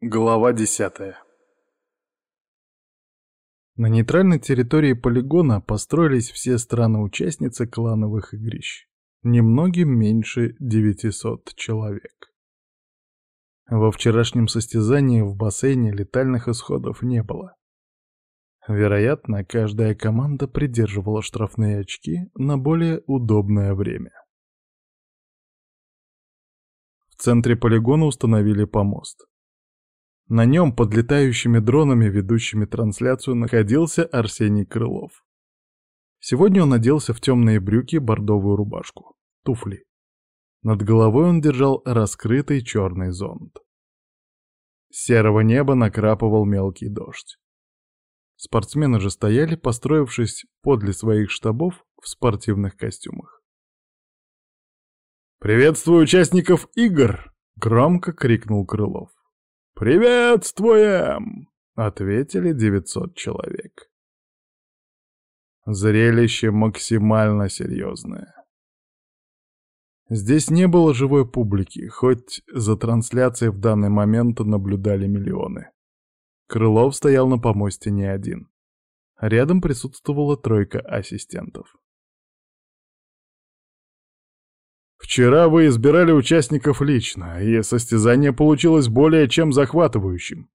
Глава десятая На нейтральной территории полигона построились все страны-участницы клановых игрищ. Немногим меньше 900 человек. Во вчерашнем состязании в бассейне летальных исходов не было. Вероятно, каждая команда придерживала штрафные очки на более удобное время. В центре полигона установили помост. На нем под летающими дронами, ведущими трансляцию, находился Арсений Крылов. Сегодня он оделся в темные брюки, бордовую рубашку, туфли. Над головой он держал раскрытый черный зонт. С серого неба накрапывал мелкий дождь. Спортсмены же стояли, построившись подле своих штабов в спортивных костюмах. «Приветствую участников игр!» — громко крикнул Крылов. «Приветствуем!» — ответили 900 человек. Зрелище максимально серьезное. Здесь не было живой публики, хоть за трансляцией в данный момент наблюдали миллионы. Крылов стоял на помосте не один. Рядом присутствовала тройка ассистентов. Вчера вы избирали участников лично, и состязание получилось более чем захватывающим.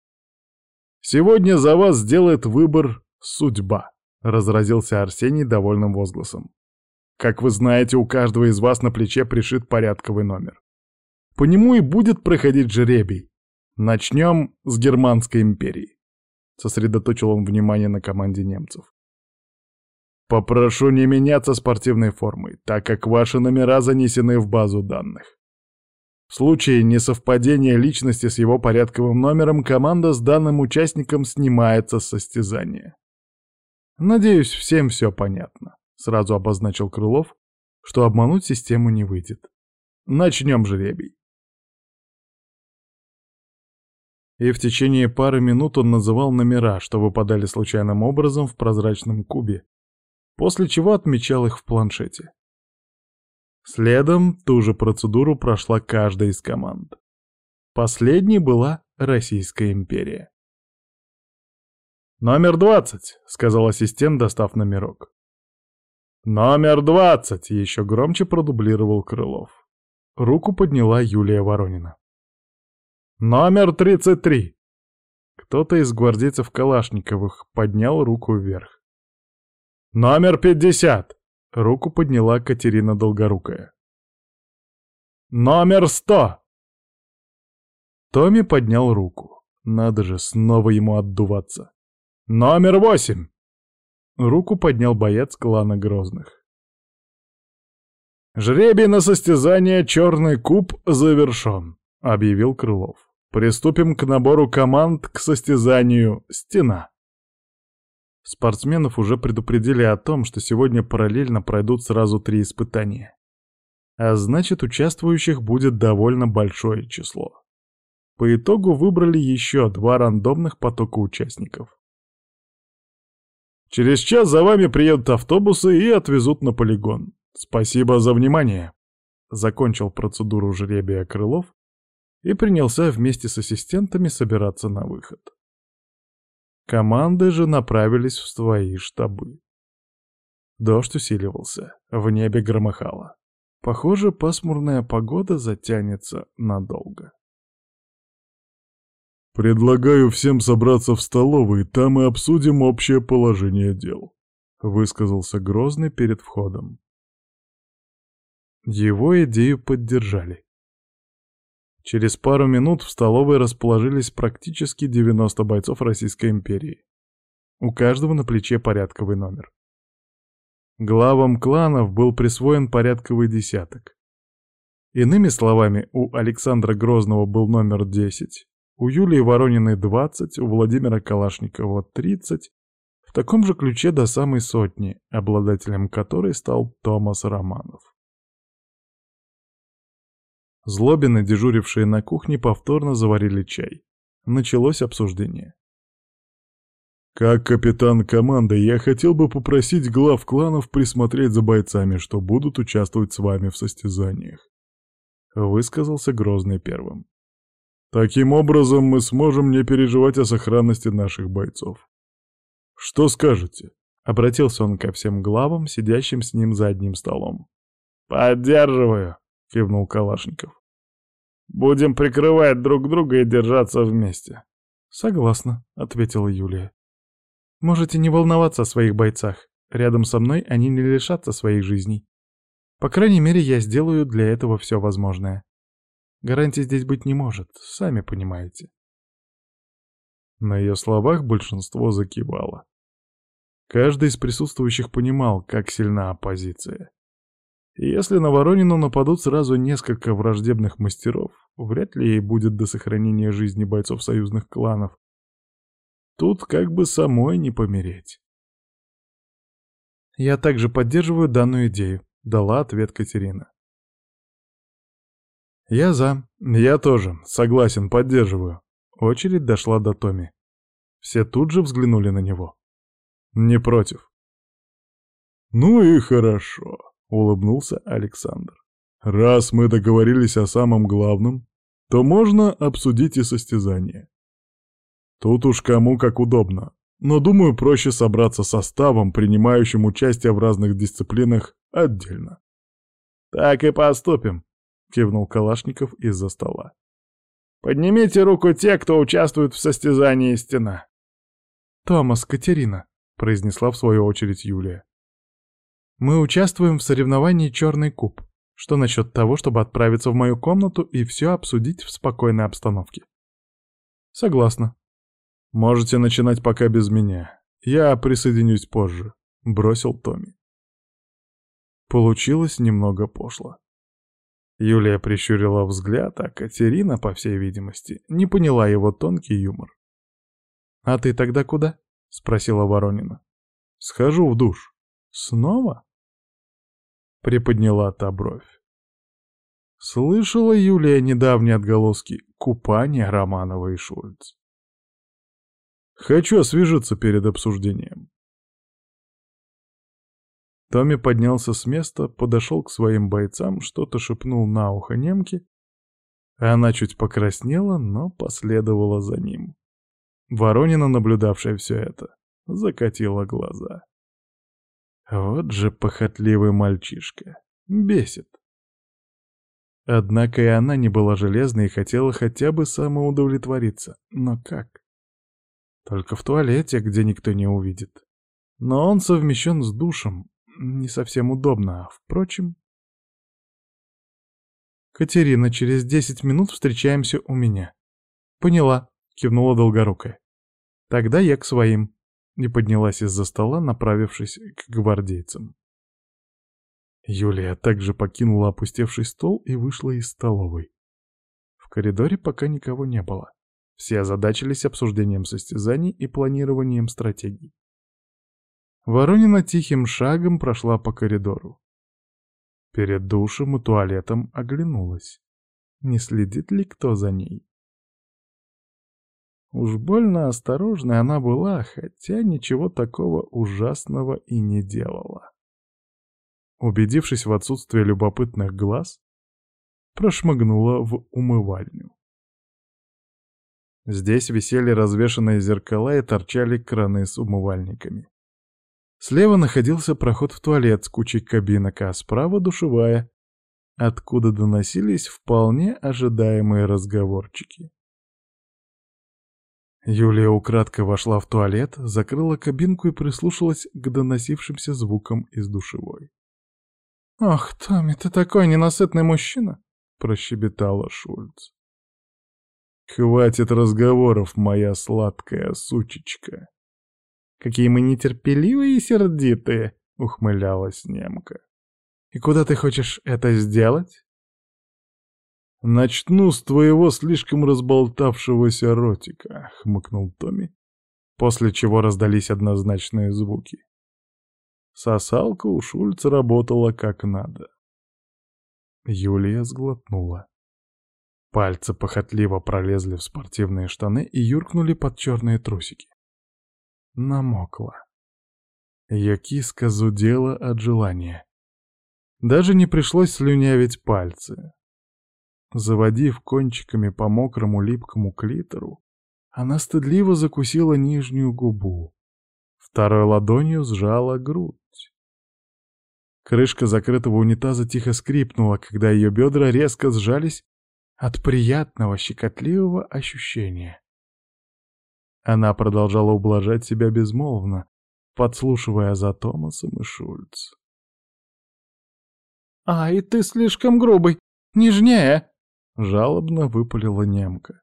Сегодня за вас сделает выбор судьба, разразился Арсений довольным возгласом. Как вы знаете, у каждого из вас на плече пришит порядковый номер. По нему и будет проходить жеребий. Начнем с Германской империи. Сосредоточил он внимание на команде немцев. Попрошу не меняться спортивной формой, так как ваши номера занесены в базу данных. В случае несовпадения личности с его порядковым номером команда с данным участником снимается с состязания. Надеюсь, всем все понятно. Сразу обозначил Крылов, что обмануть систему не выйдет. Начнем жребий. И в течение пары минут он называл номера, что выпадали случайным образом в прозрачном кубе, после чего отмечал их в планшете. Следом ту же процедуру прошла каждая из команд. Последней была Российская империя. «Номер двадцать», — сказал ассистент, достав номерок. «Номер двадцать!» — еще громче продублировал Крылов. Руку подняла Юлия Воронина. «Номер тридцать три!» Кто-то из гвардейцев Калашниковых поднял руку вверх. «Номер пятьдесят!» — руку подняла Катерина Долгорукая. «Номер сто!» Томми поднял руку. Надо же, снова ему отдуваться. «Номер восемь!» Руку поднял боец клана Грозных. «Жребий на состязание «Черный куб» завершен», — объявил Крылов. «Приступим к набору команд к состязанию «Стена». Спортсменов уже предупредили о том, что сегодня параллельно пройдут сразу три испытания. А значит, участвующих будет довольно большое число. По итогу выбрали еще два рандомных потока участников. Через час за вами приедут автобусы и отвезут на полигон. Спасибо за внимание. Закончил процедуру жребия Крылов и принялся вместе с ассистентами собираться на выход. Команды же направились в свои штабы. Дождь усиливался, в небе громыхало. Похоже, пасмурная погода затянется надолго. «Предлагаю всем собраться в столовой, там и обсудим общее положение дел», — высказался Грозный перед входом. Его идею поддержали. Через пару минут в столовой расположились практически 90 бойцов Российской империи. У каждого на плече порядковый номер. Главам кланов был присвоен порядковый десяток. Иными словами, у Александра Грозного был номер 10, у Юлии Ворониной 20, у Владимира Калашникова 30, в таком же ключе до самой сотни, обладателем которой стал Томас Романов. Злобины, дежурившие на кухне, повторно заварили чай. Началось обсуждение. «Как капитан команды, я хотел бы попросить глав кланов присмотреть за бойцами, что будут участвовать с вами в состязаниях», — высказался Грозный первым. Таким образом мы сможем не переживать о сохранности наших бойцов. Что скажете? Обратился он ко всем главам, сидящим с ним за одним столом. «Поддерживаю!» — кивнул Калашников. «Будем прикрывать друг друга и держаться вместе». «Согласна», — ответила Юлия. «Можете не волноваться о своих бойцах. Рядом со мной они не лишатся своих жизней. По крайней мере, я сделаю для этого все возможное. Гарантий здесь быть не может, сами понимаете». На ее словах большинство закивало. Каждый из присутствующих понимал, как сильна оппозиция. Если на Воронину нападут сразу несколько враждебных мастеров, вряд ли ей будет до сохранения жизни бойцов союзных кланов. Тут как бы самой не помереть. «Я также поддерживаю данную идею», — дала ответ Катерина. «Я за. Я тоже. Согласен, поддерживаю». Очередь дошла до Томи. Все тут же взглянули на него. «Не против». «Ну и хорошо», — улыбнулся Александр. «Раз мы договорились о самом главном, то можно обсудить и состязание. Тут уж кому как удобно, но, думаю, проще собраться составом, принимающим участие в разных дисциплинах, отдельно». «Так и поступим», — кивнул Калашников из-за стола. «Поднимите руку те, кто участвует в состязании стена». «Томас, Катерина», — произнесла в свою очередь Юлия. «Мы участвуем в соревновании «Черный куб». Что насчет того, чтобы отправиться в мою комнату и все обсудить в спокойной обстановке?» «Согласна». «Можете начинать пока без меня. Я присоединюсь позже», — бросил Томми. Получилось немного пошло. Юлия прищурила взгляд, а Катерина, по всей видимости, не поняла его тонкий юмор. «А ты тогда куда?» — спросила Воронина. «Схожу в душ». «Снова?» Приподняла та бровь. Слышала Юлия недавние отголоски купания Романова и Шульц. Хочу освежиться перед обсуждением. Томми поднялся с места, подошел к своим бойцам, что-то шепнул на ухо немке, она чуть покраснела, но последовала за ним. Воронина, наблюдавшая все это, закатила глаза. Вот же похотливый мальчишка. Бесит. Однако и она не была железной и хотела хотя бы самоудовлетвориться. Но как? Только в туалете, где никто не увидит. Но он совмещен с душем. Не совсем удобно, а впрочем... «Катерина, через десять минут встречаемся у меня». «Поняла», — кивнула Долгорукая. Тогда я к своим. И поднялась из-за стола, направившись к гвардейцам. Юлия также покинула опустевший стол и вышла из столовой. В коридоре пока никого не было. Все озадачились обсуждением состязаний и планированием стратегий. Воронина тихим шагом прошла по коридору. Перед душем и туалетом оглянулась. Не следит ли кто за ней? Уж больно осторожной она была, хотя ничего такого ужасного и не делала. Убедившись в отсутствии любопытных глаз, прошмыгнула в умывальню. Здесь висели развешанные зеркала и торчали краны с умывальниками. Слева находился проход в туалет с кучей кабинок, а справа — душевая, откуда доносились вполне ожидаемые разговорчики. Юлия украдкой вошла в туалет, закрыла кабинку и прислушалась к доносившимся звукам из душевой. «Ах, Томми, ты такой ненасытный мужчина!» — прощебетала Шульц. «Хватит разговоров, моя сладкая сучечка!» «Какие мы нетерпеливые и сердитые!» — ухмылялась немка. «И куда ты хочешь это сделать?» «Начну с твоего слишком разболтавшегося ротика», — хмыкнул Томми, после чего раздались однозначные звуки. Сосалка у Шульца работала как надо. Юлия сглотнула. Пальцы похотливо пролезли в спортивные штаны и юркнули под черные трусики. Намокла. Ее киска зудела от желания. Даже не пришлось слюнявить пальцы. Заводив кончиками по мокрому липкому клитору, она стыдливо закусила нижнюю губу. Второй ладонью сжала грудь. Крышка закрытого унитаза тихо скрипнула, когда ее бедра резко сжались от приятного щекотливого ощущения. Она продолжала ублажать себя безмолвно, подслушивая за Томасом и Шульц. «Ай, ты слишком грубый! Нежнее!» — жалобно выпалила немка.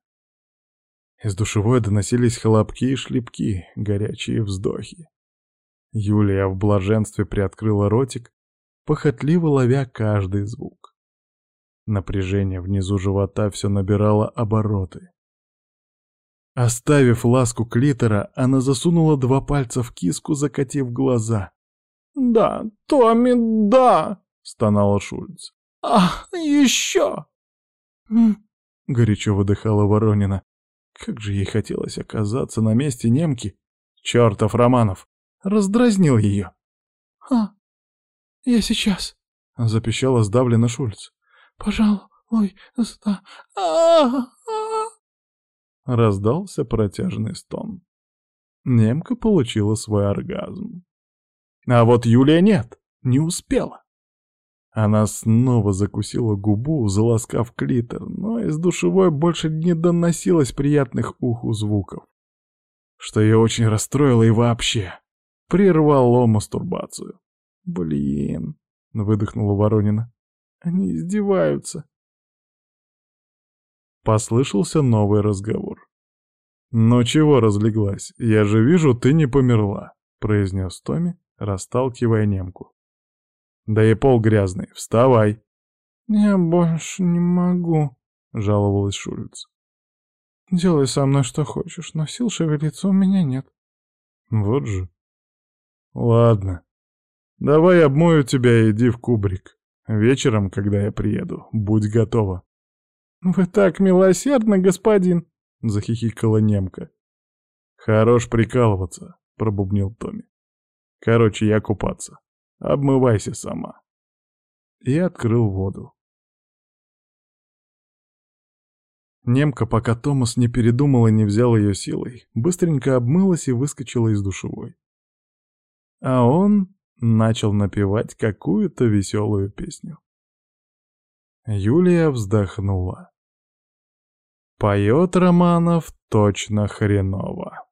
Из душевой доносились хлопки и шлепки, горячие вздохи. Юлия в блаженстве приоткрыла ротик, похотливо ловя каждый звук. Напряжение внизу живота все набирало обороты. Оставив ласку клитора, она засунула два пальца в киску, закатив глаза. «Да, Томми, да!» — стонала Шульц. «Ах, еще!» Горячо выдыхала Воронина. Как же ей хотелось оказаться на месте немки. Чертов Романов! Раздразнил ее. «А, я сейчас!» — запищала сдавленно Шульц. «Пожалуй, ста... а -а -а Раздался протяжный стон. Немка получила свой оргазм. А вот Юлия нет, не успела. Она снова закусила губу, заласкав клитор, но из душевой больше не доносилось приятных уху звуков. Что ее очень расстроило и вообще прервало мастурбацию. «Блин», — выдохнула Воронина, — «они издеваются». Послышался новый разговор. «Ну чего разлеглась? Я же вижу, ты не померла», — произнес Томми, расталкивая немку. «Да и пол грязный, вставай!» «Я больше не могу», — жаловалась Шульц. «Делай со мной что хочешь, но сил шевелиться у меня нет». «Вот же». «Ладно. Давай обмою тебя и иди в кубрик. Вечером, когда я приеду, будь готова». «Вы так милосердны, господин!» — захихикала немка. «Хорош прикалываться», — пробубнил Томми. «Короче, я купаться. Обмывайся сама». И открыл воду. Немка, пока Томас не передумал и не взял ее силой, быстренько обмылась и выскочила из душевой. А он начал напевать какую-то веселую песню. Юлия вздохнула. Поет Романов точно хреново.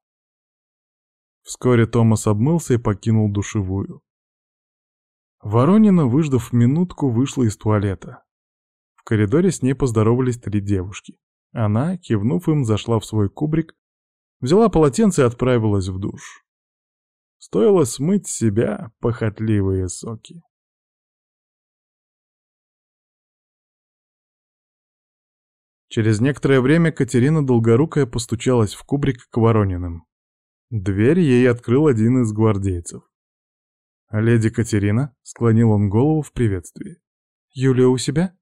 Вскоре Томас обмылся и покинул душевую. Воронина, выждав минутку, вышла из туалета. В коридоре с ней поздоровались три девушки. Она, кивнув им, зашла в свой кубрик, взяла полотенце и отправилась в душ. Стоило смыть с себя похотливые соки. Через некоторое время Катерина Долгорукая постучалась в кубрик к Ворониным. Дверь ей открыл один из гвардейцев. «Леди Катерина?» — склонил он голову в приветствии. «Юлия у себя?»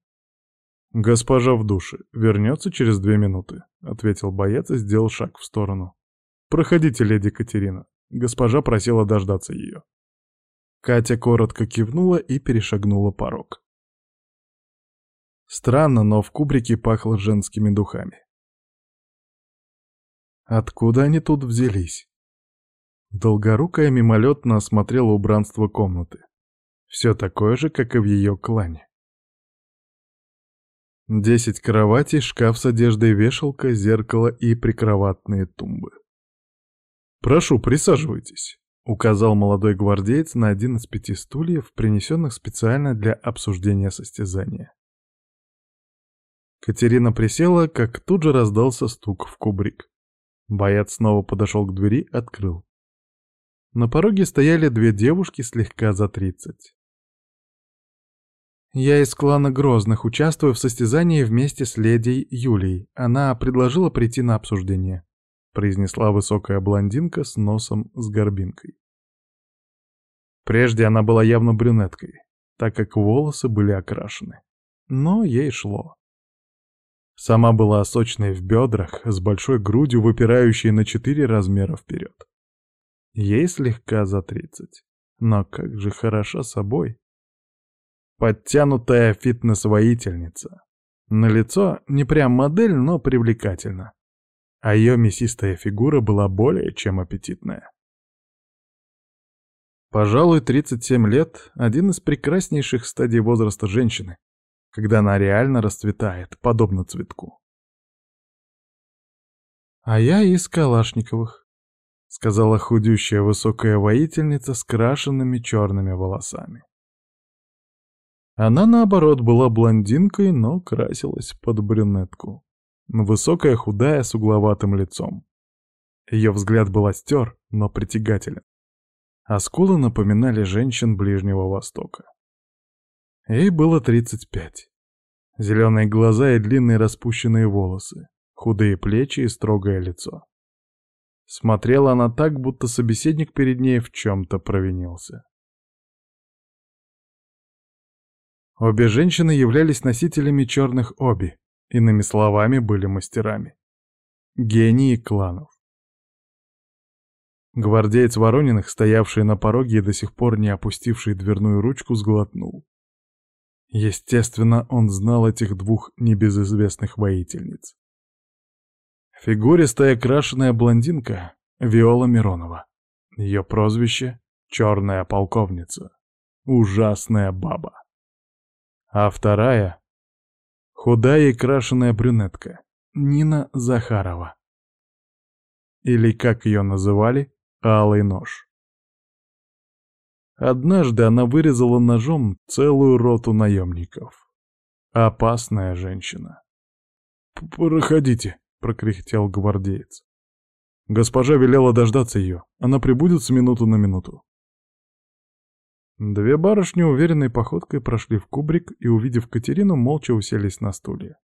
«Госпожа в душе. Вернется через две минуты», — ответил боец и сделал шаг в сторону. «Проходите, леди Катерина. Госпожа просила дождаться ее». Катя коротко кивнула и перешагнула порог. Странно, но в кубрике пахло женскими духами. Откуда они тут взялись? Долгорукая мимолетно осмотрела убранство комнаты. Все такое же, как и в ее клане. Десять кроватей, шкаф с одеждой, вешалка, зеркало и прикроватные тумбы. «Прошу, присаживайтесь», — указал молодой гвардеец на один из пяти стульев, принесенных специально для обсуждения состязания. Катерина присела, как тут же раздался стук в кубрик. Боец снова подошел к двери, открыл. На пороге стояли две девушки слегка за тридцать. «Я из клана Грозных, участвую в состязании вместе с леди Юлией. Она предложила прийти на обсуждение», — произнесла высокая блондинка с носом с горбинкой. Прежде она была явно брюнеткой, так как волосы были окрашены. Но ей шло. Сама была сочной в бедрах, с большой грудью, выпирающей на четыре размера вперед. Ей слегка за тридцать. Но как же хороша собой. Подтянутая фитнес-воительница. На лицо не прям модель, но привлекательно. А ее мясистая фигура была более чем аппетитная. Пожалуй, 37 лет — один из прекраснейших стадий возраста женщины, когда она реально расцветает, подобно цветку. «А я из Калашниковых», — сказала худющая высокая воительница с крашенными черными волосами. Она, наоборот, была блондинкой, но красилась под брюнетку. Высокая, худая, с угловатым лицом. Ее взгляд был остер, но притягателен а скулы напоминали женщин Ближнего Востока. Ей было 35. Зеленые глаза и длинные распущенные волосы, худые плечи и строгое лицо. Смотрела она так, будто собеседник перед ней в чем-то провинился. Обе женщины являлись носителями черных оби, иными словами, были мастерами. Гении кланов. Гвардеец Ворониных, стоявший на пороге и до сих пор не опустивший дверную ручку, сглотнул. Естественно, он знал этих двух небезызвестных воительниц. Фигуристая крашеная блондинка Виола Миронова. Ее прозвище — Черная полковница. Ужасная баба. А вторая — худая и крашеная брюнетка Нина Захарова. Или, как ее называли, алый нож. Однажды она вырезала ножом целую роту наемников. Опасная женщина. «Проходите», — прокряхтел гвардеец. Госпожа велела дождаться ее. Она прибудет с минуту на минуту. Две барышни уверенной походкой прошли в кубрик и, увидев Катерину, молча уселись на стулья.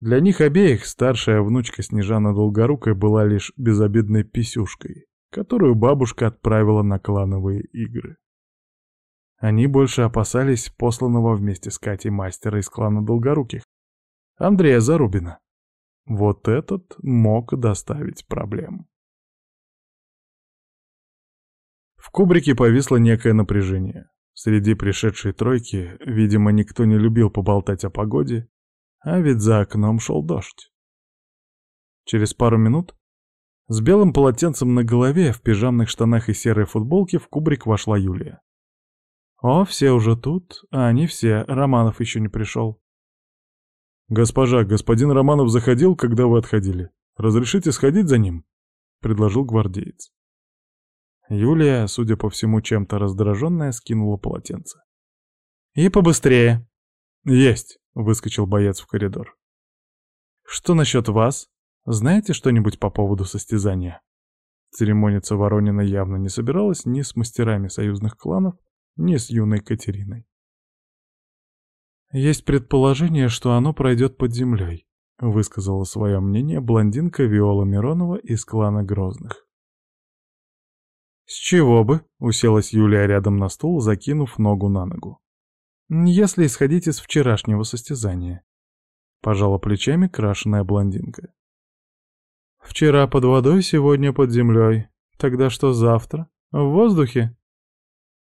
Для них обеих старшая внучка Снежана Долгорукая была лишь безобидной писюшкой, которую бабушка отправила на клановые игры. Они больше опасались посланного вместе с Катей мастера из клана Долгоруких, Андрея Зарубина. Вот этот мог доставить проблем. В кубрике повисло некое напряжение. Среди пришедшей тройки, видимо, никто не любил поболтать о погоде а ведь за окном шел дождь. Через пару минут с белым полотенцем на голове, в пижамных штанах и серой футболке в кубрик вошла Юлия. О, все уже тут, а они все, Романов еще не пришел. «Госпожа, господин Романов заходил, когда вы отходили. Разрешите сходить за ним?» — предложил гвардеец. Юлия, судя по всему, чем-то раздраженная, скинула полотенце. «И побыстрее!» «Есть!» — выскочил боец в коридор. «Что насчет вас? Знаете что-нибудь по поводу состязания?» Церемониться Воронина явно не собиралась ни с мастерами союзных кланов, ни с юной Катериной. «Есть предположение, что оно пройдет под землей», — высказала свое мнение блондинка Виола Миронова из клана Грозных. «С чего бы?» — уселась Юлия рядом на стул, закинув ногу на ногу. Если исходить из вчерашнего состязания. Пожала плечами крашеная блондинка. Вчера под водой, сегодня под землей. Тогда что завтра? В воздухе?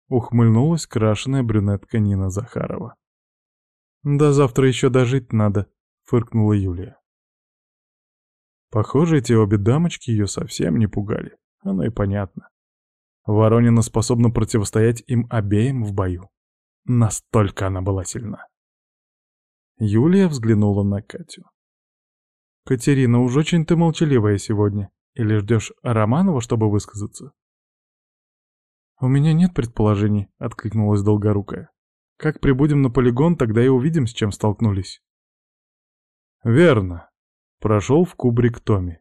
Ухмыльнулась крашеная брюнетка Нина Захарова. «Да завтра еще дожить надо», — фыркнула Юлия. Похоже, эти обе дамочки ее совсем не пугали. Оно и понятно. Воронина способна противостоять им обеим в бою. Настолько она была сильна. Юлия взглянула на Катю. «Катерина, уж очень ты молчаливая сегодня. Или ждешь Романова, чтобы высказаться?» «У меня нет предположений», — откликнулась Долгорукая. «Как прибудем на полигон, тогда и увидим, с чем столкнулись». «Верно», — прошел в кубрик Томи.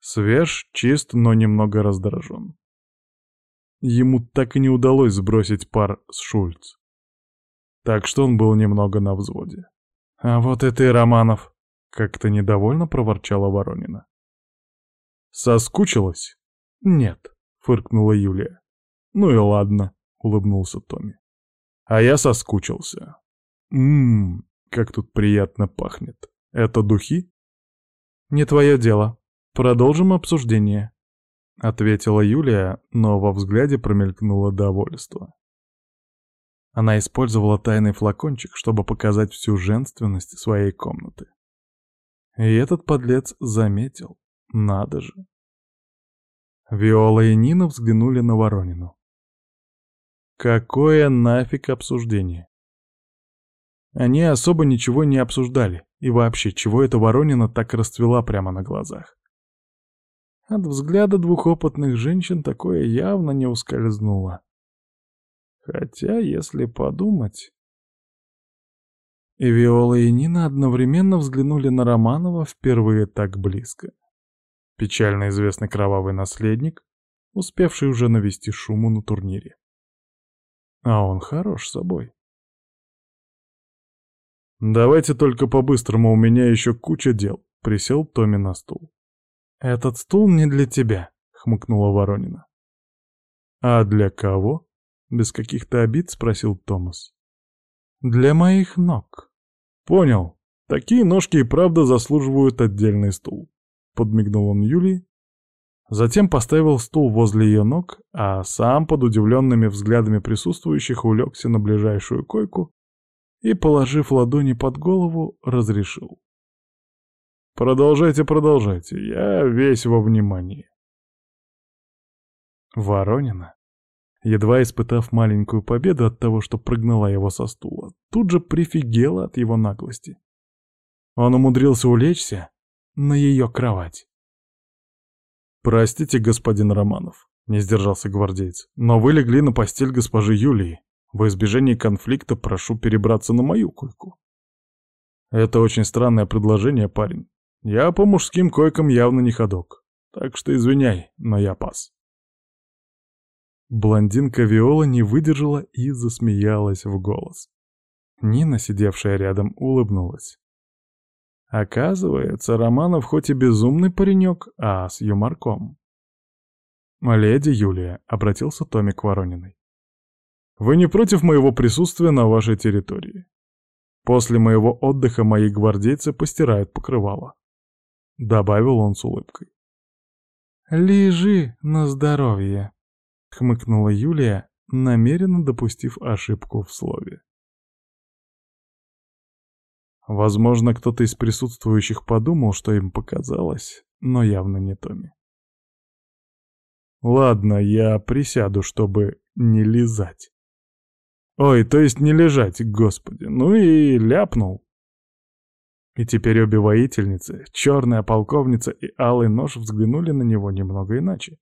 Свеж, чист, но немного раздражен. Ему так и не удалось сбросить пар с Шульц так что он был немного на взводе. «А вот и Романов!» — как-то недовольно проворчала Воронина. «Соскучилась?» «Нет», — фыркнула Юлия. «Ну и ладно», — улыбнулся Томми. «А я соскучился. Ммм, как тут приятно пахнет. Это духи?» «Не твое дело. Продолжим обсуждение», — ответила Юлия, но во взгляде промелькнуло довольство. Она использовала тайный флакончик, чтобы показать всю женственность своей комнаты. И этот подлец заметил. Надо же. Виола и Нина взглянули на Воронину. Какое нафиг обсуждение? Они особо ничего не обсуждали. И вообще, чего эта Воронина так расцвела прямо на глазах? От взгляда двух опытных женщин такое явно не ускользнуло. Хотя, если подумать... И Виола и Нина одновременно взглянули на Романова впервые так близко. Печально известный кровавый наследник, успевший уже навести шуму на турнире. А он хорош собой. «Давайте только по-быстрому, у меня еще куча дел», — присел Томми на стул. «Этот стул не для тебя», — хмыкнула Воронина. «А для кого?» — без каких-то обид спросил Томас. «Для моих ног». «Понял. Такие ножки и правда заслуживают отдельный стул», — подмигнул он Юлии. Затем поставил стул возле ее ног, а сам под удивленными взглядами присутствующих улегся на ближайшую койку и, положив ладони под голову, разрешил. «Продолжайте, продолжайте, я весь во внимании». Воронина, едва испытав маленькую победу от того, что прогнала его со стула, тут же прифигела от его наглости. Он умудрился улечься на ее кровать. «Простите, господин Романов», — не сдержался гвардеец, «но вы легли на постель госпожи Юлии. Во избежание конфликта прошу перебраться на мою койку. Это очень странное предложение, парень. Я по мужским койкам явно не ходок. Так что извиняй, но я пас. Блондинка Виола не выдержала и засмеялась в голос. Нина, сидевшая рядом, улыбнулась. Оказывается, Романов хоть и безумный паренек, а с юморком. «Леди Юлия», — обратился Томми к Ворониной. Вы не против моего присутствия на вашей территории? После моего отдыха мои гвардейцы постирают покрывало. Добавил он с улыбкой. «Лежи на здоровье», — хмыкнула Юлия, намеренно допустив ошибку в слове. Возможно, кто-то из присутствующих подумал, что им показалось, но явно не Томи. Ладно, я присяду, чтобы не лизать. Ой, то есть не лежать, господи. Ну и ляпнул. И теперь обе воительницы, черная полковница и алый нож, взглянули на него немного иначе.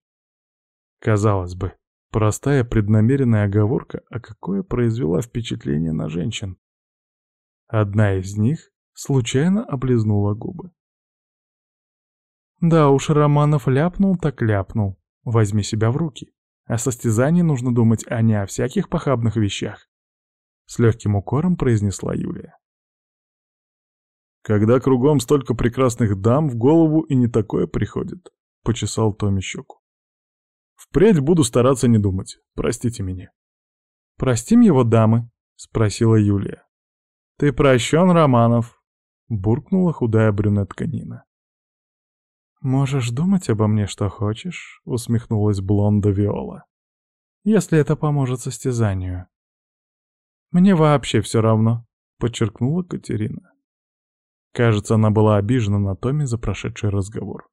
Казалось бы, простая преднамеренная оговорка, а какое произвела впечатление на женщин. Одна из них случайно облизнула губы. Да уж, Романов ляпнул так ляпнул. Возьми себя в руки. О состязании нужно думать, а не о всяких похабных вещах. С легким укором произнесла Юлия. Когда кругом столько прекрасных дам, в голову и не такое приходит, почесал Томми щеку. Впредь буду стараться не думать. Простите меня. Простим его, дамы? Спросила Юлия. Ты прощен, Романов, буркнула худая брюнетка Нина. «Можешь думать обо мне, что хочешь», — усмехнулась блонда Виола. «Если это поможет состязанию». «Мне вообще все равно», — подчеркнула Катерина. Кажется, она была обижена на Томе за прошедший разговор.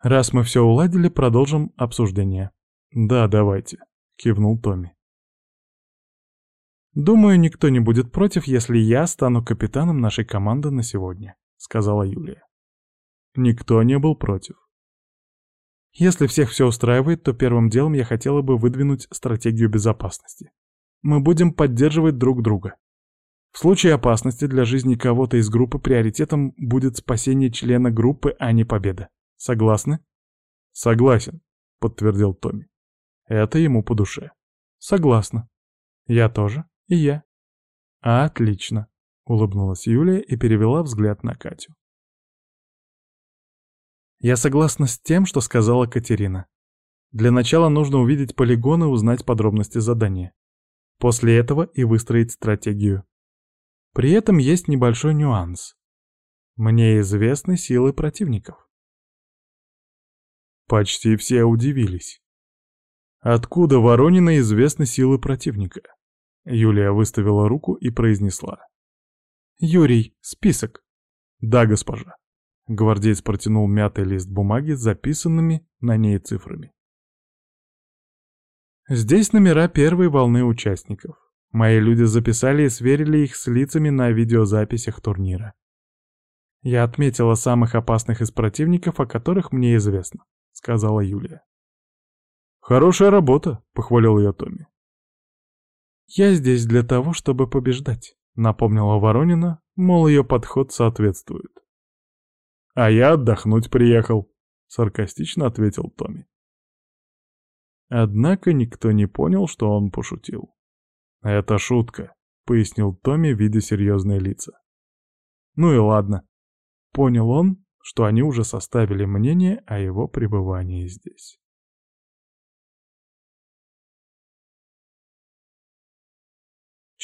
«Раз мы все уладили, продолжим обсуждение». «Да, давайте», — кивнул Томми. «Думаю, никто не будет против, если я стану капитаном нашей команды на сегодня», — сказала Юлия. Никто не был против. Если всех все устраивает, то первым делом я хотела бы выдвинуть стратегию безопасности. Мы будем поддерживать друг друга. В случае опасности для жизни кого-то из группы приоритетом будет спасение члена группы, а не победа. Согласны? Согласен, подтвердил Томми. Это ему по душе. Согласна. Я тоже. И я. Отлично, улыбнулась Юлия и перевела взгляд на Катю. Я согласна с тем, что сказала Катерина. Для начала нужно увидеть полигон и узнать подробности задания. После этого и выстроить стратегию. При этом есть небольшой нюанс. Мне известны силы противников. Почти все удивились. Откуда Воронина известны силы противника? Юлия выставила руку и произнесла. «Юрий, список». «Да, госпожа». Гвардеец протянул мятый лист бумаги с записанными на ней цифрами. Здесь номера первой волны участников. Мои люди записали и сверили их с лицами на видеозаписях турнира. Я отметила самых опасных из противников, о которых мне известно, сказала Юлия. Хорошая работа, похвалил ее Томми. Я здесь для того, чтобы побеждать, напомнила Воронина, мол, ее подход соответствует. А я отдохнуть приехал, саркастично ответил Томми. Однако никто не понял, что он пошутил. «Это шутка», — пояснил Томми, видя серьезные лица. «Ну и ладно». Понял он, что они уже составили мнение о его пребывании здесь.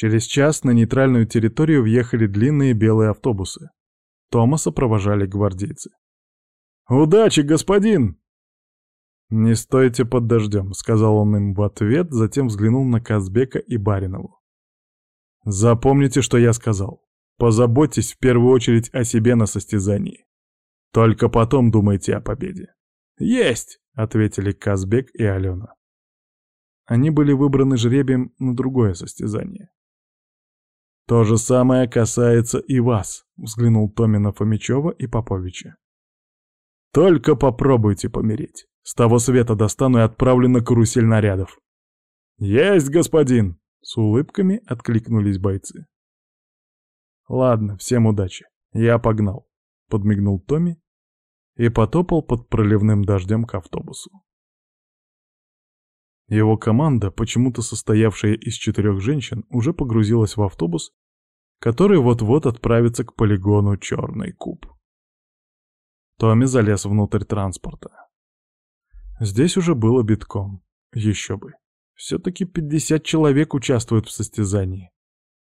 Через час на нейтральную территорию въехали длинные белые автобусы. Томаса провожали гвардейцы. «Удачи, господин!» «Не стойте под дождем», — сказал он им в ответ, затем взглянул на Казбека и Баринову. «Запомните, что я сказал. Позаботьтесь в первую очередь о себе на состязании. Только потом думайте о победе». «Есть!» — ответили Казбек и Алена. Они были выбраны жребием на другое состязание. «То же самое касается и вас», — взглянул Томина Фомичева и Поповича. «Только попробуйте помереть. С того света достану и отправлю на карусель нарядов. «Есть, господин!» — с улыбками откликнулись бойцы. «Ладно, всем удачи. Я погнал», — подмигнул Томми и потопал под проливным дождем к автобусу. Его команда, почему-то состоявшая из четырех женщин, уже погрузилась в автобус, который вот-вот отправится к полигону «Черный куб». Томми залез внутрь транспорта. Здесь уже было битком. Еще бы. Все-таки 50 человек участвуют в состязании.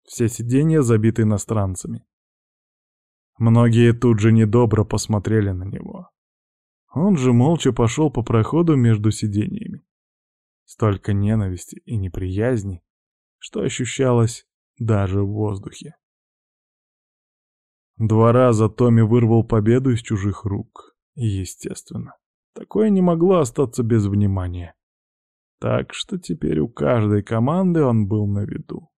Все сиденья забиты иностранцами. Многие тут же недобро посмотрели на него. Он же молча пошел по проходу между сиденьями. Столько ненависти и неприязни, что ощущалось даже в воздухе. Два раза Томми вырвал победу из чужих рук. Естественно. Такое не могло остаться без внимания. Так что теперь у каждой команды он был на виду.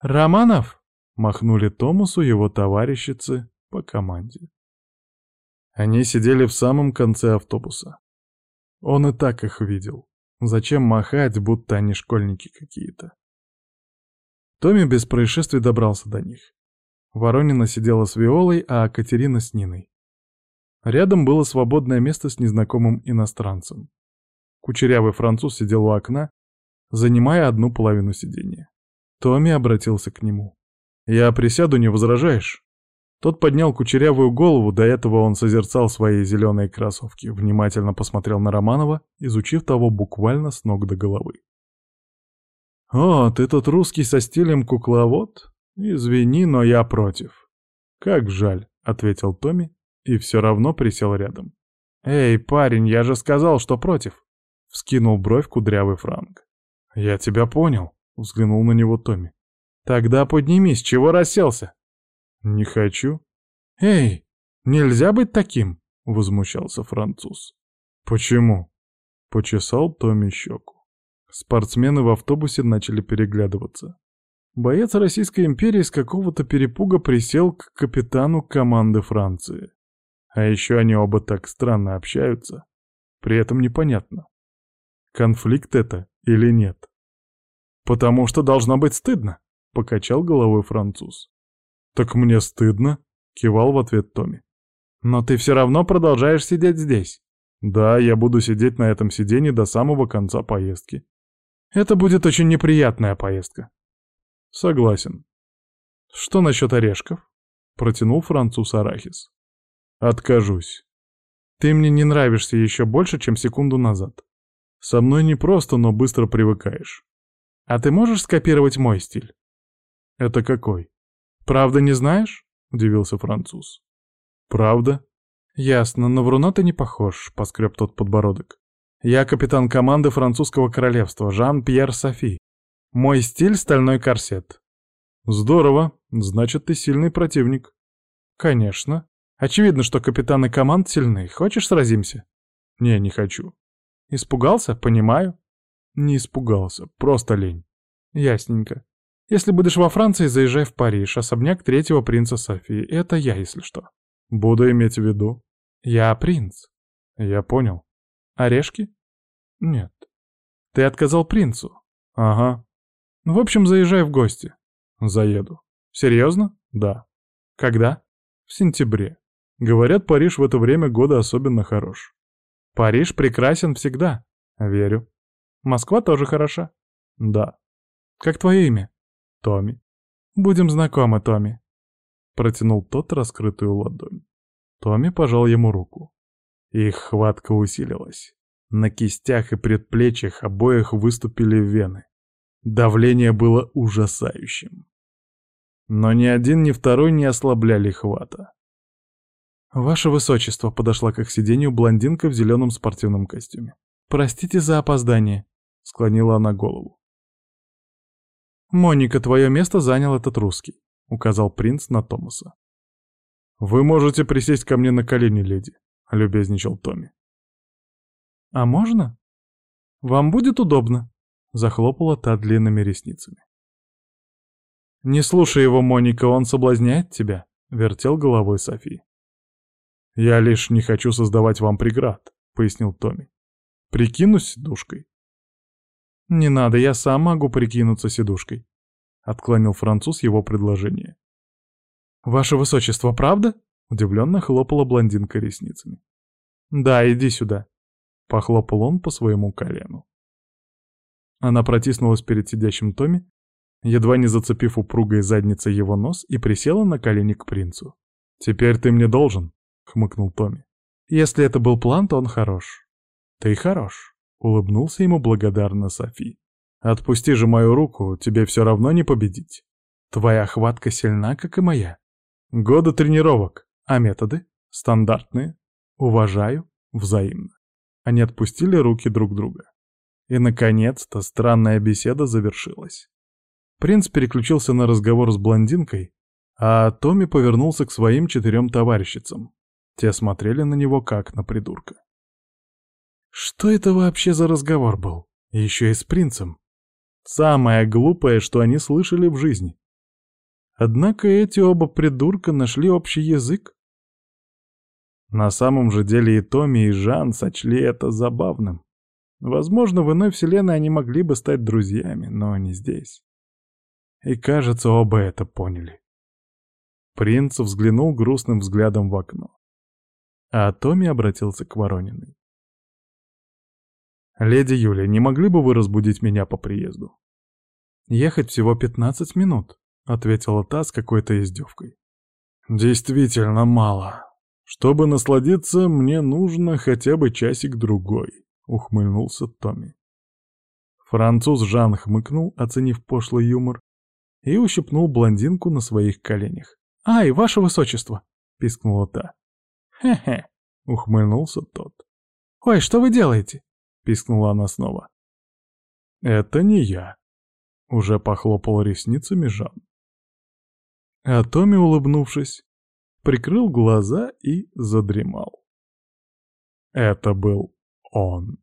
«Романов!» — махнули Томасу его товарищицы по команде. Они сидели в самом конце автобуса. Он и так их видел. Зачем махать, будто они школьники какие-то? Томми без происшествий добрался до них. Воронина сидела с Виолой, а Катерина с Ниной. Рядом было свободное место с незнакомым иностранцем. Кучерявый француз сидел у окна, занимая одну половину сиденья. Томми обратился к нему. «Я присяду, не возражаешь?» Тот поднял кучерявую голову, до этого он созерцал свои зеленые кроссовки, внимательно посмотрел на Романова, изучив того буквально с ног до головы. «О, ты тот русский со стилем кукловод? Извини, но я против». «Как жаль», — ответил Томми и все равно присел рядом. «Эй, парень, я же сказал, что против!» — вскинул бровь кудрявый Франк. «Я тебя понял», — взглянул на него Томми. «Тогда поднимись, чего расселся?» «Не хочу». «Эй, нельзя быть таким!» — возмущался француз. «Почему?» — почесал Томми щеку. Спортсмены в автобусе начали переглядываться. Боец Российской империи с какого-то перепуга присел к капитану команды Франции. А еще они оба так странно общаются. При этом непонятно, конфликт это или нет. «Потому что должно быть стыдно», — покачал головой француз. «Так мне стыдно», — кивал в ответ Томми. «Но ты все равно продолжаешь сидеть здесь». «Да, я буду сидеть на этом сиденье до самого конца поездки». «Это будет очень неприятная поездка». «Согласен». «Что насчет орешков?» — протянул француз Арахис. Откажусь. Ты мне не нравишься еще больше, чем секунду назад. Со мной не просто, но быстро привыкаешь. А ты можешь скопировать мой стиль? Это какой? Правда не знаешь? Удивился француз. Правда? Ясно, но вруна ты не похож, поскреб тот подбородок. Я капитан команды французского королевства, Жан-Пьер Софи. Мой стиль — стальной корсет. Здорово, значит, ты сильный противник. Конечно. Очевидно, что капитаны команд сильны. Хочешь, сразимся? Не, не хочу. Испугался? Понимаю. Не испугался, просто лень. Ясненько. Если будешь во Франции, заезжай в Париж, особняк третьего принца Софии. Это я, если что. Буду иметь в виду. Я принц. Я понял. Орешки? Нет. Ты отказал принцу? Ага. В общем, заезжай в гости. Заеду. Серьезно? Да. Когда? В сентябре. Говорят, Париж в это время года особенно хорош. Париж прекрасен всегда. Верю. Москва тоже хороша. Да. Как твое имя? Томми. Будем знакомы, Томми. Протянул тот раскрытую ладонь. Томми пожал ему руку. Их хватка усилилась. На кистях и предплечьях обоих выступили вены. Давление было ужасающим. Но ни один, ни второй не ослабляли хвата. «Ваше Высочество», — подошла к их сиденью блондинка в зеленом спортивном костюме. «Простите за опоздание», — склонила она голову. «Моника, твое место занял этот русский», — указал принц на Томаса. «Вы можете присесть ко мне на колени, леди», — любезничал Томми. «А можно?» «Вам будет удобно», — захлопала та длинными ресницами. «Не слушай его, Моника, он соблазняет тебя», — вертел головой Софи. «Я лишь не хочу создавать вам преград», — пояснил Томми. «Прикинусь душкой». «Не надо, я сам могу прикинуться сидушкой», — отклонил француз его предложение. «Ваше высочество, правда?» — удивленно хлопала блондинка ресницами. «Да, иди сюда», — похлопал он по своему колену. Она протиснулась перед сидящим Томми, едва не зацепив упругой задницей его нос, и присела на колени к принцу. «Теперь ты мне должен», — хмыкнул Томми. «Если это был план, то он хорош». «Ты хорош», — улыбнулся ему благодарно Софи. «Отпусти же мою руку, тебе все равно не победить. Твоя хватка сильна, как и моя. Годы тренировок, а методы стандартные. Уважаю, взаимно». Они отпустили руки друг друга. И, наконец-то, странная беседа завершилась. Принц переключился на разговор с блондинкой, а Томми повернулся к своим четырем товарищицам. Те смотрели на него, как на придурка. Что это вообще за разговор был? Еще и с принцем. Самое глупое, что они слышали в жизни. Однако эти оба придурка нашли общий язык. На самом же деле и Томми, и Жан сочли это забавным. Возможно, в иной вселенной они могли бы стать друзьями, но не здесь. И, кажется, оба это поняли. Принц взглянул грустным взглядом в окно. А Томми обратился к Ворониной. «Леди Юля, не могли бы вы разбудить меня по приезду?» «Ехать всего пятнадцать минут», — ответила та с какой-то издевкой. «Действительно мало. Чтобы насладиться, мне нужно хотя бы часик-другой», — ухмыльнулся Томми. Француз Жан хмыкнул, оценив пошлый юмор, и ущипнул блондинку на своих коленях. «Ай, ваше высочество!» — пискнула та. «Хе-хе!» — ухмыльнулся тот. «Ой, что вы делаете?» Пискнула она снова. «Это не я», — уже похлопал ресницами Жан. А Томми, улыбнувшись, прикрыл глаза и задремал. Это был он.